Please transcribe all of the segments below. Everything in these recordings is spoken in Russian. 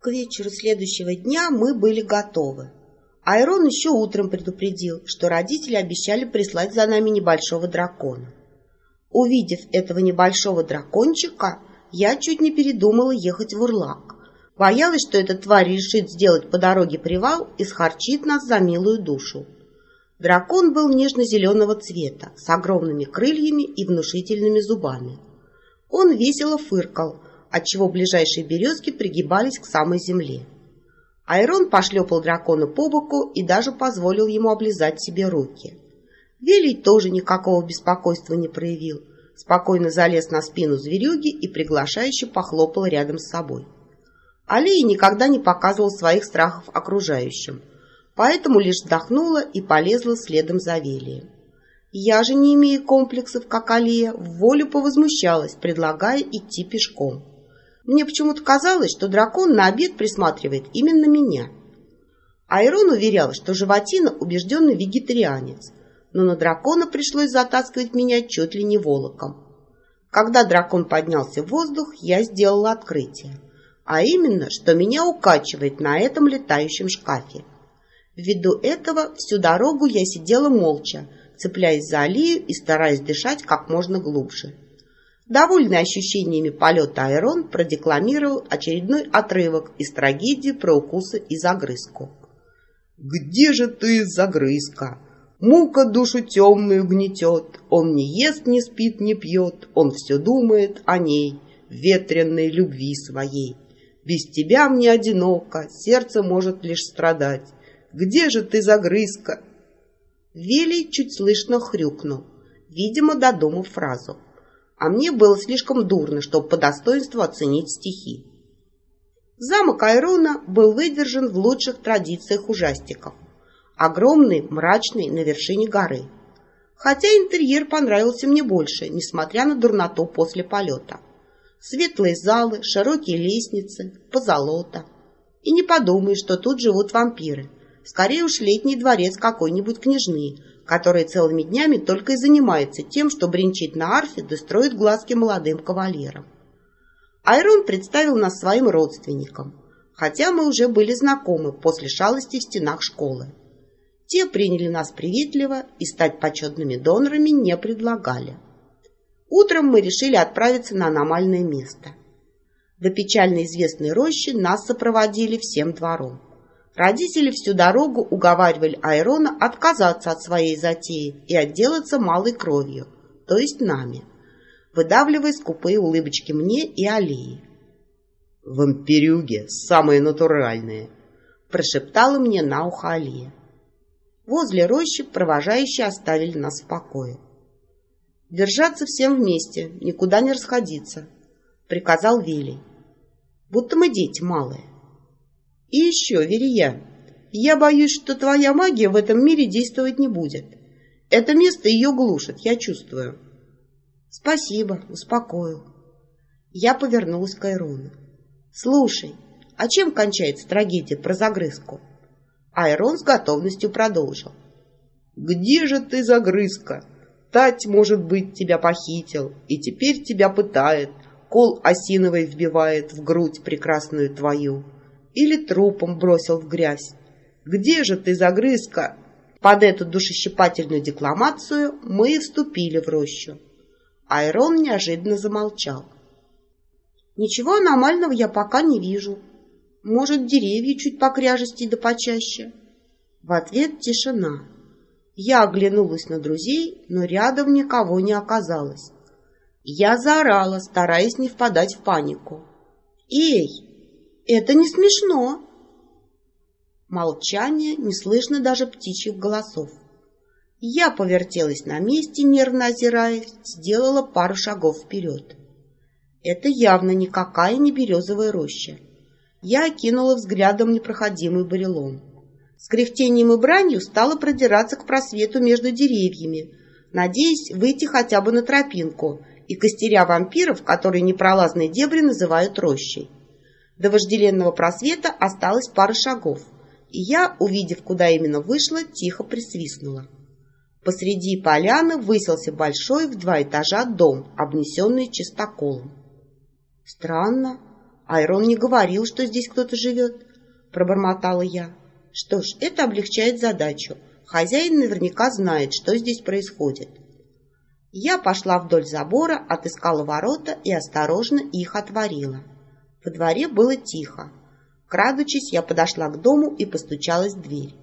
К вечеру следующего дня мы были готовы. Айрон еще утром предупредил, что родители обещали прислать за нами небольшого дракона. Увидев этого небольшого дракончика, я чуть не передумала ехать в Урлак. Боялась, что эта тварь решит сделать по дороге привал и схарчит нас за милую душу. Дракон был нежно-зеленого цвета, с огромными крыльями и внушительными зубами. Он весело фыркал, отчего ближайшие березки пригибались к самой земле. Айрон пошлепал дракона по боку и даже позволил ему облизать себе руки. Велий тоже никакого беспокойства не проявил, спокойно залез на спину зверюги и приглашающе похлопал рядом с собой. Алия никогда не показывал своих страхов окружающим, поэтому лишь вздохнула и полезла следом за Велием. Я же, не имея комплексов, как Алия, в волю повозмущалась, предлагая идти пешком. Мне почему-то казалось, что дракон на обед присматривает именно меня. Айрон уверял, что животина убежденный вегетарианец, но на дракона пришлось затаскивать меня чуть ли не волоком. Когда дракон поднялся в воздух, я сделала открытие а именно, что меня укачивает на этом летающем шкафе. Ввиду этого всю дорогу я сидела молча, цепляясь за Алию и стараясь дышать как можно глубже. Довольный ощущениями полета Айрон продекламировал очередной отрывок из трагедии про укусы и загрызку. «Где же ты, загрызка? Мука душу темную гнетет, он не ест, не спит, не пьет, он все думает о ней, ветренной любви своей». Без тебя мне одиноко, сердце может лишь страдать. Где же ты, загрызка?» Вилли чуть слышно хрюкнул, видимо, додумав фразу. А мне было слишком дурно, чтобы по достоинству оценить стихи. Замок Айрона был выдержан в лучших традициях ужастиков. Огромный, мрачный, на вершине горы. Хотя интерьер понравился мне больше, несмотря на дурноту после полета. Светлые залы, широкие лестницы, позолота. И не подумай, что тут живут вампиры. Скорее уж летний дворец какой-нибудь княжны, которая целыми днями только и занимается тем, что бренчит на арфе да строит глазки молодым кавалерам. Айрон представил нас своим родственникам, хотя мы уже были знакомы после шалости в стенах школы. Те приняли нас приветливо и стать почетными донорами не предлагали. Утром мы решили отправиться на аномальное место. До печально известной рощи нас сопроводили всем двором. Родители всю дорогу уговаривали Айрона отказаться от своей затеи и отделаться малой кровью, то есть нами, выдавливая скупые улыбочки мне и Алии. «Вампирюги самые натуральные!» прошептала мне на ухо Алия. Возле рощи провожающие оставили нас в покое. Держаться всем вместе, никуда не расходиться, приказал Вилли. Будто мы дети малые. И еще, Верия, я боюсь, что твоя магия в этом мире действовать не будет. Это место ее глушит, я чувствую. Спасибо, успокоил. Я повернулась к Айрону. Слушай, а чем кончается трагедия про загрызку? Айрон с готовностью продолжил. Где же ты, загрызка? Тать, может быть, тебя похитил и теперь тебя пытает, кол осиновый вбивает в грудь прекрасную твою или трупом бросил в грязь. Где же ты, загрызка? Под эту душещипательную декламацию мы и вступили в рощу. Айрон неожиданно замолчал. Ничего аномального я пока не вижу. Может, деревья чуть покряжести да почаще. В ответ тишина. Я оглянулась на друзей, но рядом никого не оказалось. Я заорала, стараясь не впадать в панику. «Эй, это не смешно!» Молчание, не слышно даже птичьих голосов. Я повертелась на месте, нервно озираясь, сделала пару шагов вперед. Это явно никакая не березовая роща. Я окинула взглядом непроходимый барелом. С кряхтением и бранью стала продираться к просвету между деревьями, надеясь выйти хотя бы на тропинку и костеря вампиров, которые непролазные дебри называют рощей. До вожделенного просвета осталось пара шагов, и я, увидев, куда именно вышла, тихо присвистнула. Посреди поляны высился большой в два этажа дом, обнесенный чистоколом. Странно, Айрон не говорил, что здесь кто-то живет, пробормотала я. Что ж, это облегчает задачу. Хозяин наверняка знает, что здесь происходит. Я пошла вдоль забора, отыскала ворота и осторожно их отворила. Во дворе было тихо. Крадучись, я подошла к дому и постучалась в дверь.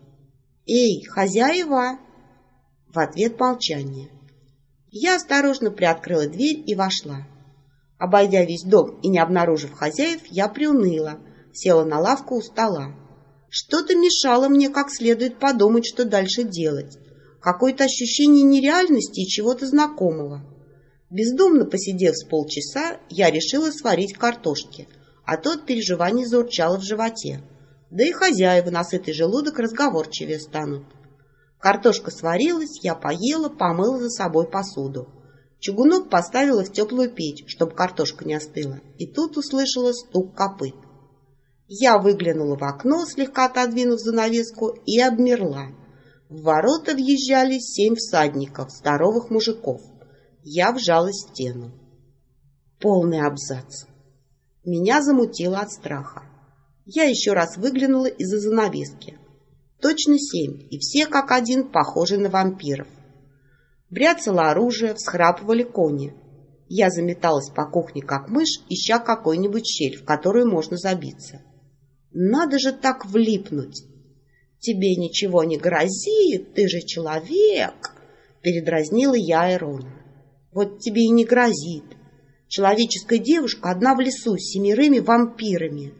«Эй, хозяева!» В ответ молчание. Я осторожно приоткрыла дверь и вошла. Обойдя весь дом и не обнаружив хозяев, я приуныла, села на лавку у стола. Что-то мешало мне как следует подумать, что дальше делать. Какое-то ощущение нереальности и чего-то знакомого. Бездумно посидев с полчаса, я решила сварить картошки, а то от переживаний заурчало в животе. Да и хозяева на сытый желудок разговорчивее станут. Картошка сварилась, я поела, помыла за собой посуду. Чугунок поставила в теплую печь, чтобы картошка не остыла, и тут услышала стук копыт. Я выглянула в окно, слегка отодвинув занавеску, и обмерла. В ворота въезжали семь всадников, здоровых мужиков. Я вжала стену. Полный абзац. Меня замутило от страха. Я еще раз выглянула из-за занавески. Точно семь, и все как один похожи на вампиров. Бряцало оружие, всхрапывали кони. Я заметалась по кухне, как мышь, ища какой-нибудь щель, в которую можно забиться. Надо же так влипнуть. Тебе ничего не грозит, ты же человек, передразнила я Айрона. Вот тебе и не грозит. Человеческая девушка одна в лесу с семерыми вампирами.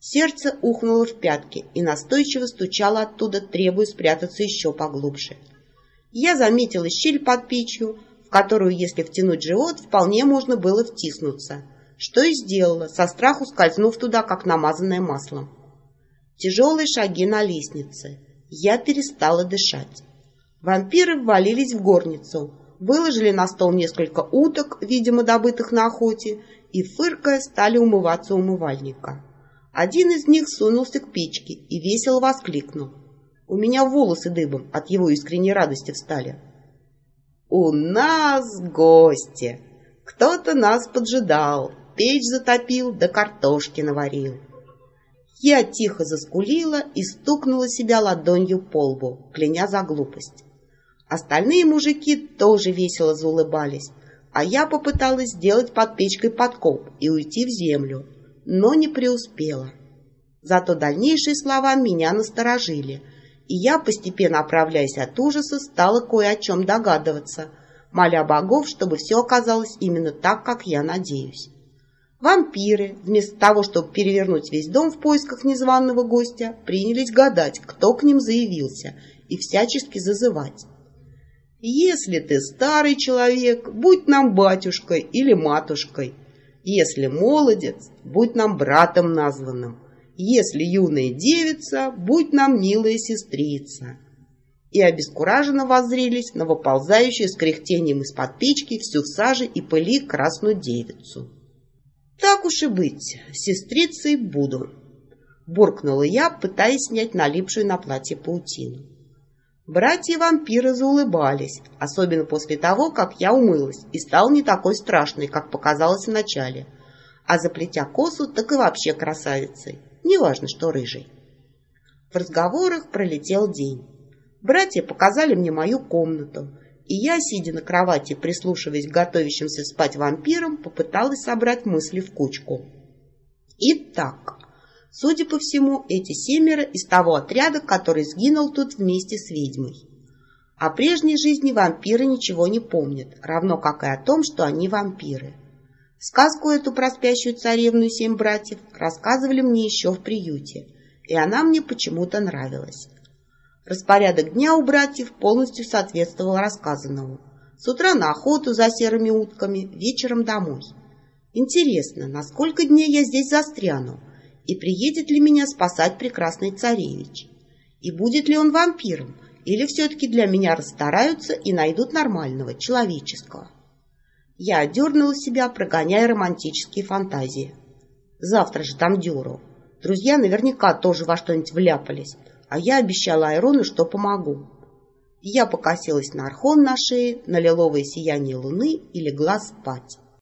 Сердце ухнуло в пятки и настойчиво стучало оттуда, требуя спрятаться еще поглубже. Я заметила щель под печью, в которую, если втянуть живот, вполне можно было втиснуться — что и сделала, со страху скользнув туда, как намазанное маслом. Тяжелые шаги на лестнице. Я перестала дышать. Вампиры ввалились в горницу, выложили на стол несколько уток, видимо, добытых на охоте, и, фыркая, стали умываться умывальника. Один из них сунулся к печке и весело воскликнул. У меня волосы дыбом от его искренней радости встали. «У нас гости! Кто-то нас поджидал!» печь затопил, да картошки наварил. Я тихо заскулила и стукнула себя ладонью по лбу, кляня за глупость. Остальные мужики тоже весело заулыбались, а я попыталась сделать под печкой подкоп и уйти в землю, но не преуспела. Зато дальнейшие слова меня насторожили, и я, постепенно оправляясь от ужаса, стала кое о чем догадываться, моля богов, чтобы все оказалось именно так, как я надеюсь. Вампиры, вместо того, чтобы перевернуть весь дом в поисках незваного гостя, принялись гадать, кто к ним заявился, и всячески зазывать. «Если ты старый человек, будь нам батюшкой или матушкой. Если молодец, будь нам братом названным. Если юная девица, будь нам милая сестрица». И обескураженно воззрелись на выползающую с кряхтением из-под печки всю в саже и пыли красную девицу. Так уж и быть, сестрицей буду, буркнула я, пытаясь снять налипшую на платье паутину. Братья-вампиры заулыбались, особенно после того, как я умылась и стал не такой страшной, как показалось вначале. А заплетя косу, так и вообще красавицей, неважно, что рыжей. В разговорах пролетел день. Братья показали мне мою комнату, и я, сидя на кровати, прислушиваясь к готовящимся спать вампирам, попыталась собрать мысли в кучку. Итак, судя по всему, эти семеро из того отряда, который сгинул тут вместе с ведьмой. О прежней жизни вампиры ничего не помнят, равно как и о том, что они вампиры. Сказку эту про спящую царевну семь братьев рассказывали мне еще в приюте, и она мне почему-то нравилась. Распорядок дня у братьев полностью соответствовал рассказанному. С утра на охоту за серыми утками, вечером домой. Интересно, на сколько дней я здесь застряну? И приедет ли меня спасать прекрасный царевич? И будет ли он вампиром? Или все-таки для меня расстараются и найдут нормального, человеческого? Я одернула себя, прогоняя романтические фантазии. Завтра же там дёру. Друзья наверняка тоже во что-нибудь вляпались а я обещала Айрону, что помогу. Я покосилась на архон на шее, на лиловое сияние луны и легла спать.